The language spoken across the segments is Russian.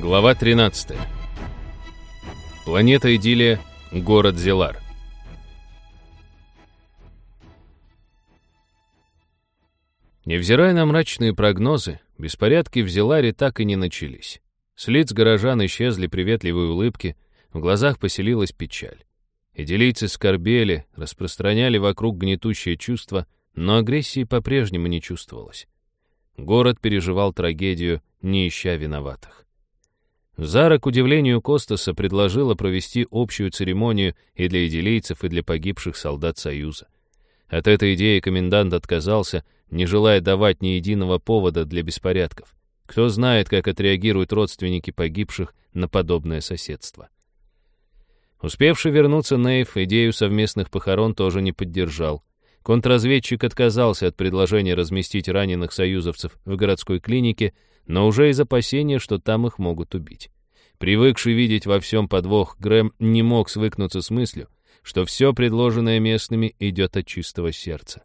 Глава 13. Планета Идиллия, город Зелар. Невзирая на мрачные прогнозы, беспорядки в Зеларе так и не начались. С лиц горожан исчезли приветливые улыбки, в глазах поселилась печаль. Идиллийцы скорбели, распространяли вокруг гнетущее чувство, но агрессии по-прежнему не чувствовалось. Город переживал трагедию, не ища виноватых. Зара, к удивлению Костаса, предложила провести общую церемонию и для идилийцев, и для погибших солдат Союза. От этой идеи комендант отказался, не желая давать ни единого повода для беспорядков. Кто знает, как отреагируют родственники погибших на подобное соседство. Успевший вернуться Нейв идею совместных похорон тоже не поддержал. Контрразведчик отказался от предложения разместить раненых союзовцев в городской клинике, но уже из опасения, что там их могут убить. Привыкший видеть во всем подвох, Грэм не мог свыкнуться с мыслью, что все предложенное местными идет от чистого сердца.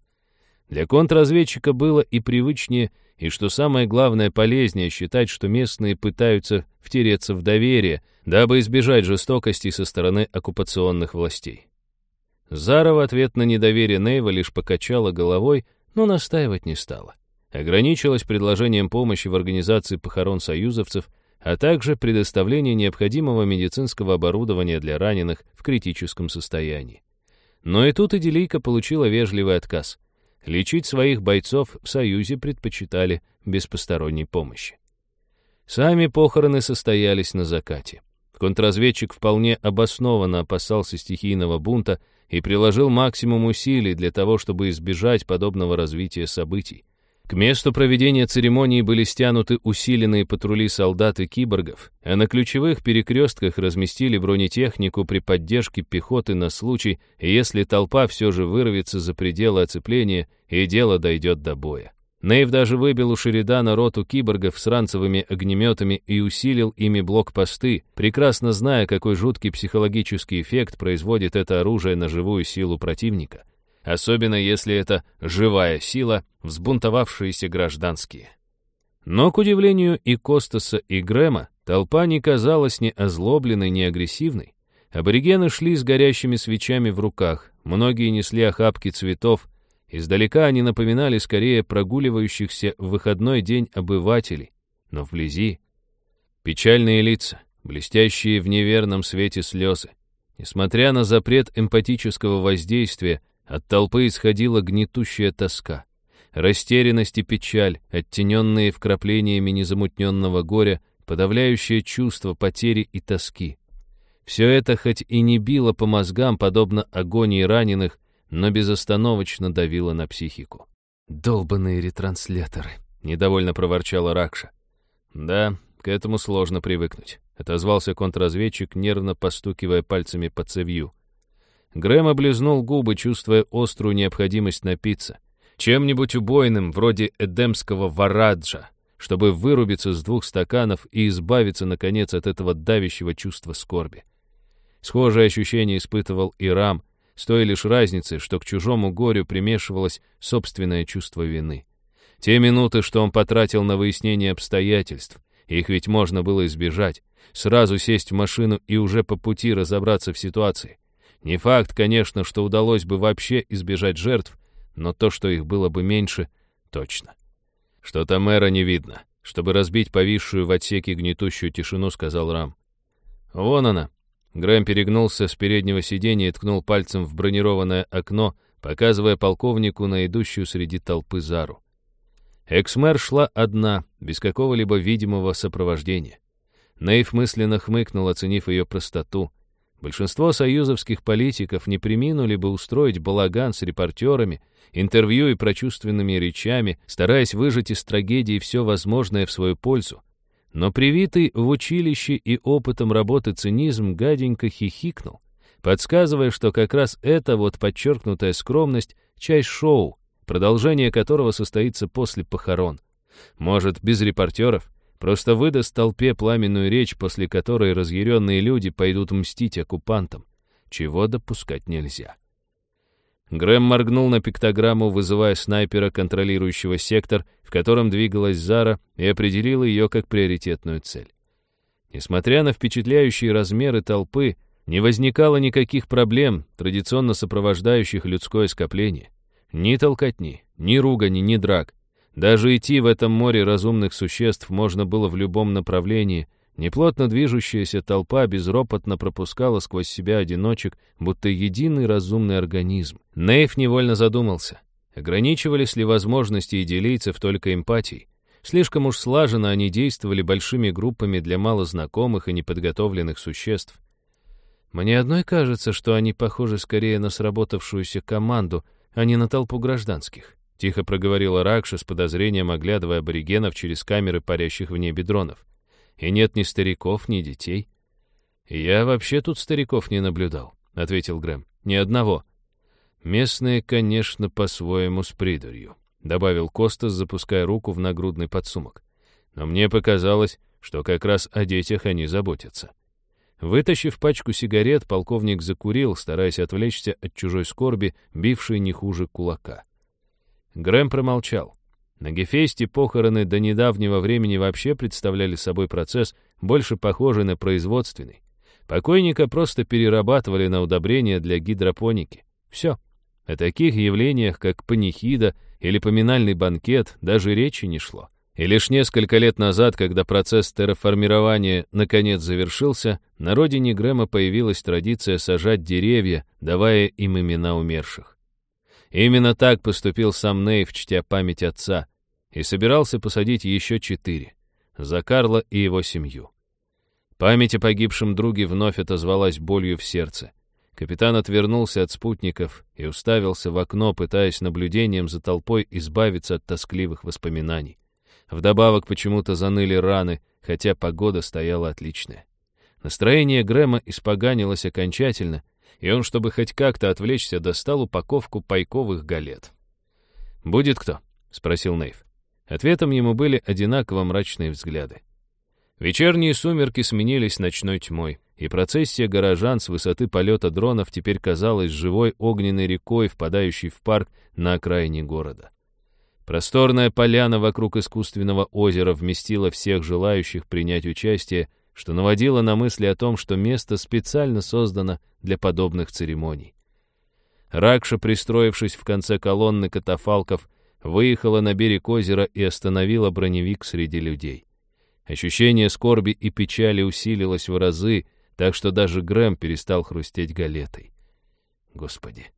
Для контрразведчика было и привычнее, и, что самое главное, полезнее считать, что местные пытаются втереться в доверие, дабы избежать жестокости со стороны оккупационных властей. Зара в ответ на недоверие Нейва лишь покачала головой, но настаивать не стала. Ограничилась предложением помощи в организации похорон союзовцев, а также предоставление необходимого медицинского оборудования для раненых в критическом состоянии. Но и тут Иделийка получила вежливый отказ. Лечить своих бойцов в Союзе предпочитали без посторонней помощи. Сами похороны состоялись на закате. Контрразведчик вполне обоснованно опасался стихийного бунта и приложил максимум усилий для того, чтобы избежать подобного развития событий. К месту проведения церемонии были стянуты усиленные патрули солдат и киборгов, а на ключевых перекрестках разместили бронетехнику при поддержке пехоты на случай, если толпа все же вырвется за пределы оцепления и дело дойдет до боя. Нейв даже выбил у Шеридана роту киборгов с ранцевыми огнеметами и усилил ими блокпосты, прекрасно зная, какой жуткий психологический эффект производит это оружие на живую силу противника. Особенно если это живая сила, взбунтовавшиеся гражданские. Но, к удивлению и Костаса, и Грэма, толпа не казалась ни озлобленной, ни агрессивной. Аборигены шли с горящими свечами в руках, многие несли охапки цветов, Издалека они напоминали скорее прогуливающихся в выходной день обывателей, но вблизи печальные лица, блестящие в неверном свете слезы. Несмотря на запрет эмпатического воздействия, от толпы исходила гнетущая тоска. Растерянность и печаль, оттененные вкраплениями незамутненного горя, подавляющее чувство потери и тоски. Все это хоть и не било по мозгам, подобно агонии раненых, но безостановочно давила на психику. «Долбанные ретрансляторы», — недовольно проворчала Ракша. «Да, к этому сложно привыкнуть», — отозвался контрразведчик, нервно постукивая пальцами по цевью. Грэм облизнул губы, чувствуя острую необходимость напиться. Чем-нибудь убойным, вроде эдемского вараджа, чтобы вырубиться с двух стаканов и избавиться, наконец, от этого давящего чувства скорби. Схожее ощущение испытывал и Рам, с той лишь разницей, что к чужому горю примешивалось собственное чувство вины. Те минуты, что он потратил на выяснение обстоятельств, их ведь можно было избежать, сразу сесть в машину и уже по пути разобраться в ситуации. Не факт, конечно, что удалось бы вообще избежать жертв, но то, что их было бы меньше, точно. Что-то мэра не видно. Чтобы разбить повисшую в отсеке гнетущую тишину, сказал Рам. «Вон она», Грэм перегнулся с переднего сиденья и ткнул пальцем в бронированное окно, показывая полковнику на идущую среди толпы Зару. Эксмэр шла одна, без какого-либо видимого сопровождения. Нейв мысленно хмыкнул, оценив ее простоту. Большинство союзовских политиков не приминули бы устроить балаган с репортерами, интервью и прочувственными речами, стараясь выжать из трагедии все возможное в свою пользу. Но привитый в училище и опытом работы цинизм гаденько хихикнул, подсказывая, что как раз эта вот подчеркнутая скромность — часть шоу, продолжение которого состоится после похорон. Может, без репортеров, просто выдаст толпе пламенную речь, после которой разъяренные люди пойдут мстить оккупантам, чего допускать нельзя. Грэм моргнул на пиктограмму, вызывая снайпера, контролирующего сектор, в котором двигалась Зара, и определил ее как приоритетную цель. Несмотря на впечатляющие размеры толпы, не возникало никаких проблем, традиционно сопровождающих людское скопление. Ни толкотни, ни ругани, ни драк. Даже идти в этом море разумных существ можно было в любом направлении. Неплотно движущаяся толпа безропотно пропускала сквозь себя одиночек, будто единый разумный организм. Нейв невольно задумался. Ограничивались ли возможности идилийцев только эмпатией? Слишком уж слаженно они действовали большими группами для малознакомых и неподготовленных существ. Мне одной кажется, что они похожи скорее на сработавшуюся команду, а не на толпу гражданских. Тихо проговорила Ракша с подозрением, оглядывая аборигенов через камеры парящих в небе дронов. И нет ни стариков, ни детей. «Я вообще тут стариков не наблюдал», — ответил Грэм. «Ни одного». «Местные, конечно, по-своему с придурью», добавил Костас, запуская руку в нагрудный подсумок. Но мне показалось, что как раз о детях они заботятся. Вытащив пачку сигарет, полковник закурил, стараясь отвлечься от чужой скорби, бившей не хуже кулака. Грэм промолчал. На Гефесте похороны до недавнего времени вообще представляли собой процесс, больше похожий на производственный. Покойника просто перерабатывали на удобрения для гидропоники. Все. О таких явлениях, как панихида или поминальный банкет, даже речи не шло. И лишь несколько лет назад, когда процесс терраформирования наконец завершился, на родине Грэма появилась традиция сажать деревья, давая им имена умерших. Именно так поступил сам Нейв, чтя память отца, и собирался посадить еще четыре — за Карла и его семью. Память о погибшем друге вновь отозвалась болью в сердце. Капитан отвернулся от спутников и уставился в окно, пытаясь наблюдением за толпой избавиться от тоскливых воспоминаний. Вдобавок почему-то заныли раны, хотя погода стояла отличная. Настроение Грэма испоганилось окончательно, и он, чтобы хоть как-то отвлечься, достал упаковку пайковых галет. «Будет кто?» — спросил Нейв. Ответом ему были одинаково мрачные взгляды. Вечерние сумерки сменились ночной тьмой, и процессия горожан с высоты полета дронов теперь казалась живой огненной рекой, впадающей в парк на окраине города. Просторная поляна вокруг искусственного озера вместила всех желающих принять участие, что наводило на мысли о том, что место специально создано для подобных церемоний. Ракша, пристроившись в конце колонны катафалков, выехала на берег озера и остановила броневик среди людей. Ощущение скорби и печали усилилось в разы, так что даже Грэм перестал хрустеть галетой. «Господи,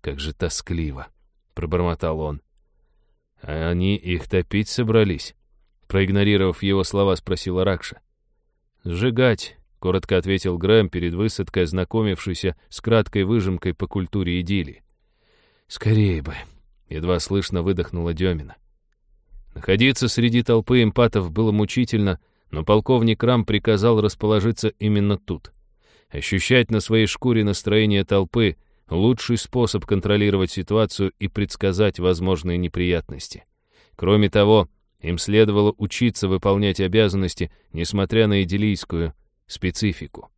как же тоскливо!» — пробормотал он. «А они их топить собрались?» Проигнорировав его слова, спросила Ракша. «Сжигать», — коротко ответил Грэм перед высадкой, ознакомившийся с краткой выжимкой по культуре идиллии. «Скорее бы», — едва слышно выдохнула Демина. Находиться среди толпы эмпатов было мучительно, но полковник Рам приказал расположиться именно тут. Ощущать на своей шкуре настроение толпы — лучший способ контролировать ситуацию и предсказать возможные неприятности. Кроме того, им следовало учиться выполнять обязанности, несмотря на идиллийскую специфику.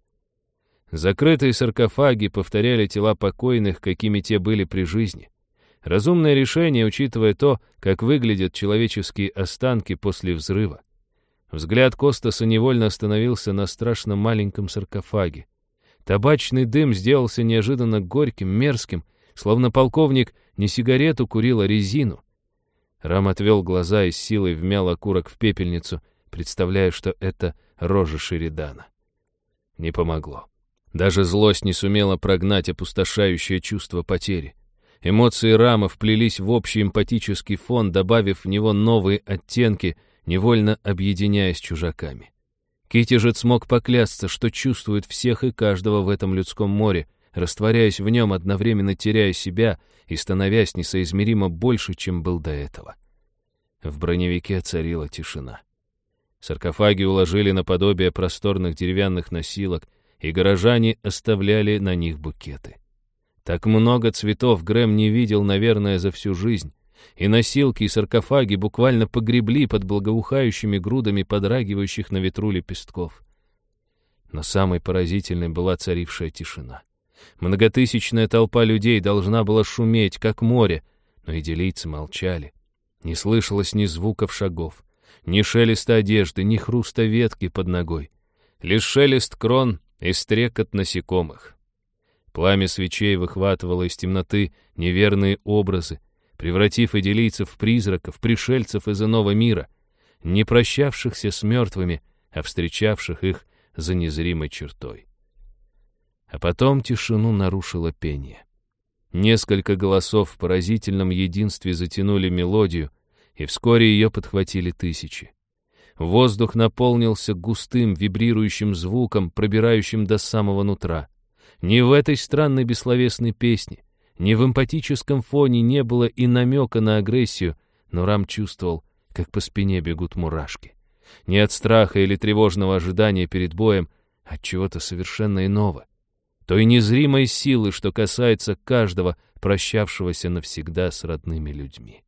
Закрытые саркофаги повторяли тела покойных, какими те были при жизни. Разумное решение, учитывая то, как выглядят человеческие останки после взрыва. Взгляд Костаса невольно остановился на страшно маленьком саркофаге. Табачный дым сделался неожиданно горьким, мерзким, словно полковник не сигарету курил, а резину. Рам отвел глаза и силой вмял окурок в пепельницу, представляя, что это рожа Шеридана. Не помогло. Даже злость не сумела прогнать опустошающее чувство потери. Эмоции Рама вплелись в общий эмпатический фон, добавив в него новые оттенки, невольно объединяясь чужаками. Китти смог поклясться, что чувствует всех и каждого в этом людском море, растворяясь в нем, одновременно теряя себя и становясь несоизмеримо больше, чем был до этого. В броневике царила тишина. Саркофаги уложили наподобие просторных деревянных носилок, и горожане оставляли на них букеты. Так много цветов Грэм не видел, наверное, за всю жизнь. И носилки, и саркофаги буквально погребли под благоухающими грудами подрагивающих на ветру лепестков. Но самой поразительной была царившая тишина. Многотысячная толпа людей должна была шуметь, как море, но идиллийцы молчали. Не слышалось ни звуков шагов, ни шелеста одежды, ни хруста ветки под ногой. Лишь шелест крон и стрекот насекомых. Пламя свечей выхватывало из темноты неверные образы, превратив идилийцев в призраков, пришельцев из иного мира, не прощавшихся с мертвыми, а встречавших их за незримой чертой. А потом тишину нарушило пение. Несколько голосов в поразительном единстве затянули мелодию, и вскоре ее подхватили тысячи. Воздух наполнился густым, вибрирующим звуком, пробирающим до самого нутра. Ни в этой странной бессловесной песне, ни в эмпатическом фоне не было и намека на агрессию, но Рам чувствовал, как по спине бегут мурашки. Не от страха или тревожного ожидания перед боем, а от чего-то совершенно иного. Той незримой силы, что касается каждого, прощавшегося навсегда с родными людьми.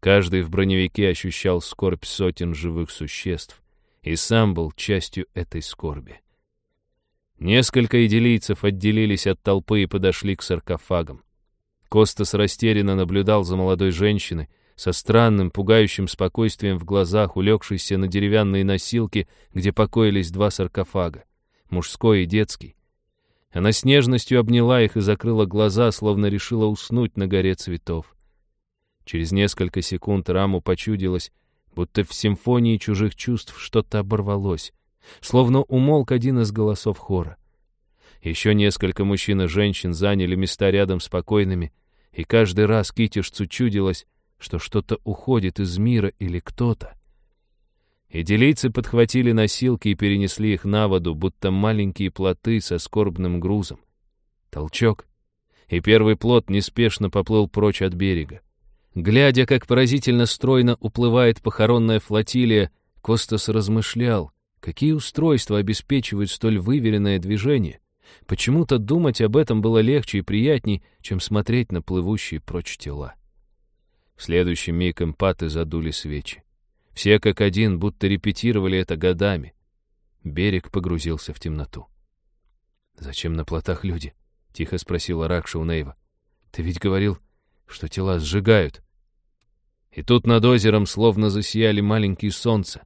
Каждый в броневике ощущал скорбь сотен живых существ и сам был частью этой скорби. Несколько идилийцев отделились от толпы и подошли к саркофагам. Костас растерянно наблюдал за молодой женщиной, со странным, пугающим спокойствием в глазах, улегшейся на деревянные носилки, где покоились два саркофага, мужской и детский. Она с нежностью обняла их и закрыла глаза, словно решила уснуть на горе цветов. Через несколько секунд Раму почудилось, будто в симфонии чужих чувств что-то оборвалось, словно умолк один из голосов хора. Еще несколько мужчин и женщин заняли места рядом с покойными, и каждый раз Китишцу чудилось, что что-то уходит из мира или кто-то. Иделийцы подхватили носилки и перенесли их на воду, будто маленькие плоты со скорбным грузом. Толчок, и первый плот неспешно поплыл прочь от берега. Глядя, как поразительно стройно уплывает похоронная флотилия, Костас размышлял, какие устройства обеспечивают столь выверенное движение. Почему-то думать об этом было легче и приятней, чем смотреть на плывущие прочь тела. В следующий миг эмпаты задули свечи. Все как один, будто репетировали это годами. Берег погрузился в темноту. «Зачем на плотах люди?» — тихо спросила Ракша у Нейва. «Ты ведь говорил, что тела сжигают». И тут над озером словно засияли маленькие солнца.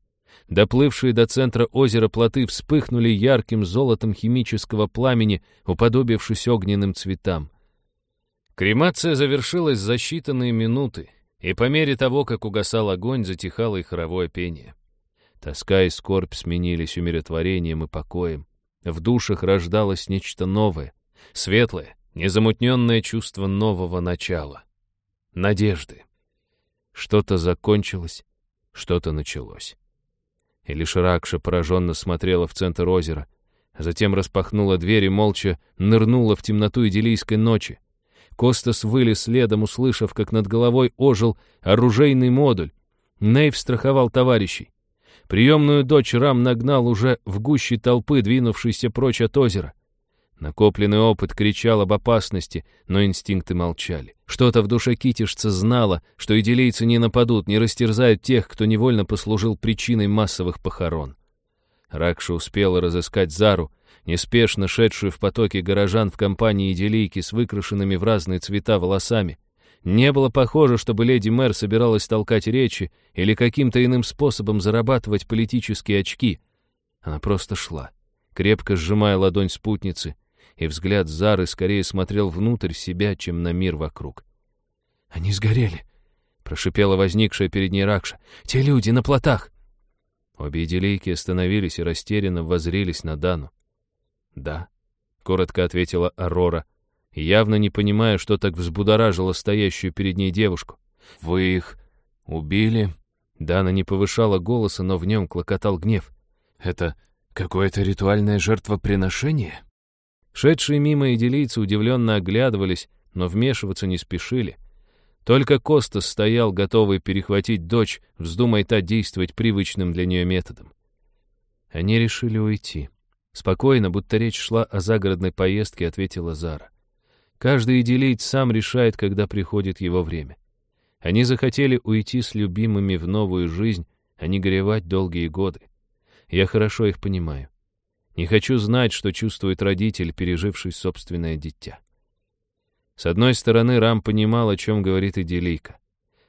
Доплывшие до центра озера плоты вспыхнули ярким золотом химического пламени, уподобившись огненным цветам. Кремация завершилась за считанные минуты, и по мере того, как угасал огонь, затихало и хоровое пение. Тоска и скорбь сменились умиротворением и покоем. В душах рождалось нечто новое, светлое, незамутненное чувство нового начала. Надежды. Что-то закончилось, что-то началось. И лишь Ракша пораженно смотрела в центр озера, затем распахнула дверь и молча нырнула в темноту идиллийской ночи. Костас вылез следом, услышав, как над головой ожил оружейный модуль. Нейв страховал товарищей. Приемную дочь Рам нагнал уже в гуще толпы, двинувшейся прочь от озера. Накопленный опыт кричал об опасности, но инстинкты молчали. Что-то в душе китишца знало, что идилийцы не нападут, не растерзают тех, кто невольно послужил причиной массовых похорон. Ракша успела разыскать Зару, неспешно шедшую в потоке горожан в компании идиллийки с выкрашенными в разные цвета волосами. Не было похоже, чтобы леди-мэр собиралась толкать речи или каким-то иным способом зарабатывать политические очки. Она просто шла, крепко сжимая ладонь спутницы, и взгляд Зары скорее смотрел внутрь себя, чем на мир вокруг. «Они сгорели», — прошипела возникшая перед ней Ракша. «Те люди на плотах!» Обе идиллийки остановились и растерянно возрились на Дану. «Да», — коротко ответила Арора, явно не понимая, что так взбудоражило стоящую перед ней девушку. «Вы их убили?» Дана не повышала голоса, но в нем клокотал гнев. «Это какое-то ритуальное жертвоприношение?» Шедшие мимо идилийцы удивленно оглядывались, но вмешиваться не спешили. Только Костас стоял, готовый перехватить дочь, вздумай та действовать привычным для нее методом. Они решили уйти. Спокойно, будто речь шла о загородной поездке, ответила Зара. Каждый идилийц сам решает, когда приходит его время. Они захотели уйти с любимыми в новую жизнь, а не горевать долгие годы. Я хорошо их понимаю. Не хочу знать, что чувствует родитель, переживший собственное дитя. С одной стороны, Рам понимал, о чем говорит Идилийка.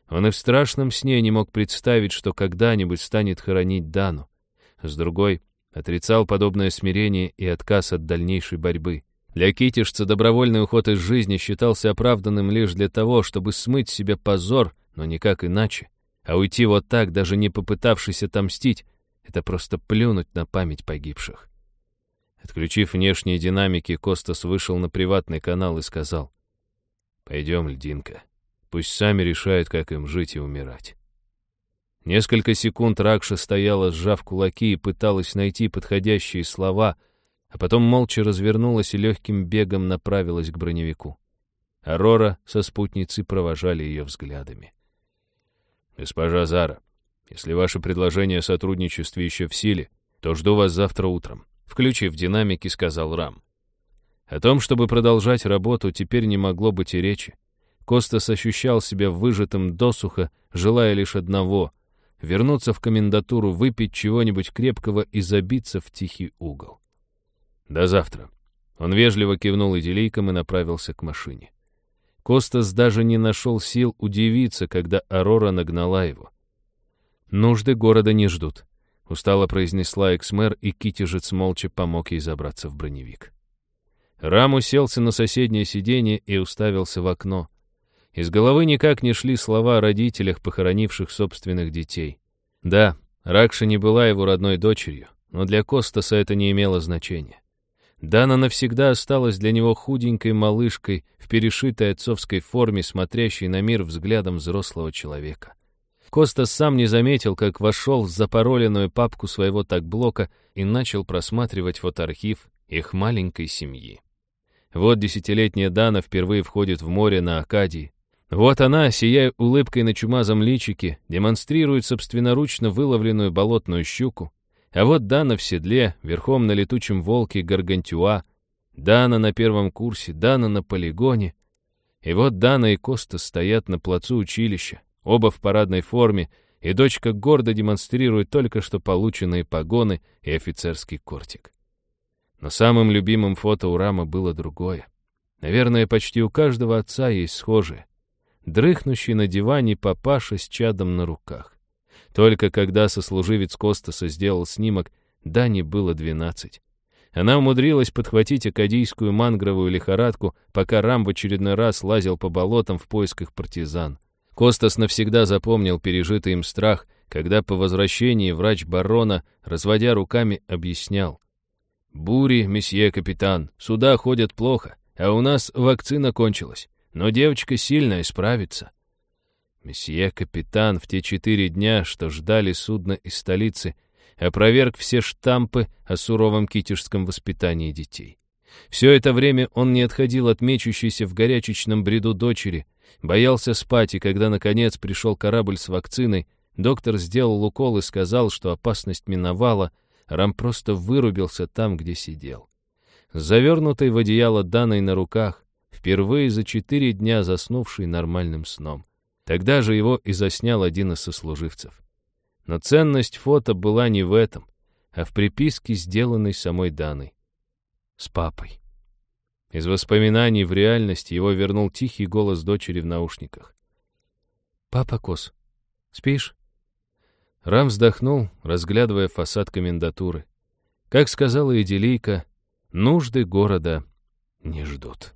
Он и в страшном сне не мог представить, что когда-нибудь станет хоронить Дану. С другой, Отрицал подобное смирение и отказ от дальнейшей борьбы. Для китишца добровольный уход из жизни считался оправданным лишь для того, чтобы смыть себе позор, но никак иначе. А уйти вот так, даже не попытавшись отомстить, это просто плюнуть на память погибших. Отключив внешние динамики, Костас вышел на приватный канал и сказал, «Пойдем, льдинка, пусть сами решают, как им жить и умирать». Несколько секунд Ракша стояла, сжав кулаки, и пыталась найти подходящие слова, а потом молча развернулась и легким бегом направилась к броневику. Арора со спутницей провожали ее взглядами. «Госпожа Зара, если ваше предложение о сотрудничестве еще в силе, то жду вас завтра утром», — включив динамики, сказал Рам. О том, чтобы продолжать работу, теперь не могло быть и речи. Костас ощущал себя выжатым досуха, желая лишь одного — вернуться в комендатуру, выпить чего-нибудь крепкого и забиться в тихий угол. До завтра. Он вежливо кивнул идилейкам и направился к машине. Костас даже не нашел сил удивиться, когда Арора нагнала его. «Нужды города не ждут», — устало произнесла экс-мэр, и Китежец молча помог ей забраться в броневик. Рам уселся на соседнее сиденье и уставился в окно. Из головы никак не шли слова о родителях, похоронивших собственных детей. Да, Ракша не была его родной дочерью, но для Костаса это не имело значения. Дана навсегда осталась для него худенькой малышкой в перешитой отцовской форме, смотрящей на мир взглядом взрослого человека. Костас сам не заметил, как вошел в запароленную папку своего такблока и начал просматривать фотоархив их маленькой семьи. Вот десятилетняя Дана впервые входит в море на Акадии, вот она, сияя улыбкой на чумазом личике, демонстрирует собственноручно выловленную болотную щуку. А вот Дана в седле, верхом на летучем волке Гаргантюа, Дана на первом курсе, Дана на полигоне. И вот Дана и Коста стоят на плацу училища, оба в парадной форме, и дочка гордо демонстрирует только что полученные погоны и офицерский кортик. Но самым любимым фото у Рама было другое. Наверное, почти у каждого отца есть схожее дрыхнущий на диване папаша с чадом на руках. Только когда сослуживец Костаса сделал снимок, Дане было двенадцать. Она умудрилась подхватить акадийскую мангровую лихорадку, пока Рам в очередной раз лазил по болотам в поисках партизан. Костас навсегда запомнил пережитый им страх, когда по возвращении врач барона, разводя руками, объяснял. «Бури, месье капитан, сюда ходят плохо, а у нас вакцина кончилась. Но девочка сильная, справится. Месье капитан в те четыре дня, что ждали судна из столицы, опроверг все штампы о суровом китежском воспитании детей. Все это время он не отходил от мечущейся в горячечном бреду дочери, боялся спать, и когда, наконец, пришел корабль с вакциной, доктор сделал укол и сказал, что опасность миновала, Рам просто вырубился там, где сидел. Завернутый в одеяло Даной на руках, впервые за четыре дня заснувший нормальным сном. Тогда же его и заснял один из сослуживцев. Но ценность фото была не в этом, а в приписке, сделанной самой Даной. С папой. Из воспоминаний в реальность его вернул тихий голос дочери в наушниках. «Папа Кос, спишь?» Рам вздохнул, разглядывая фасад комендатуры. Как сказала Эделийка, нужды города не ждут.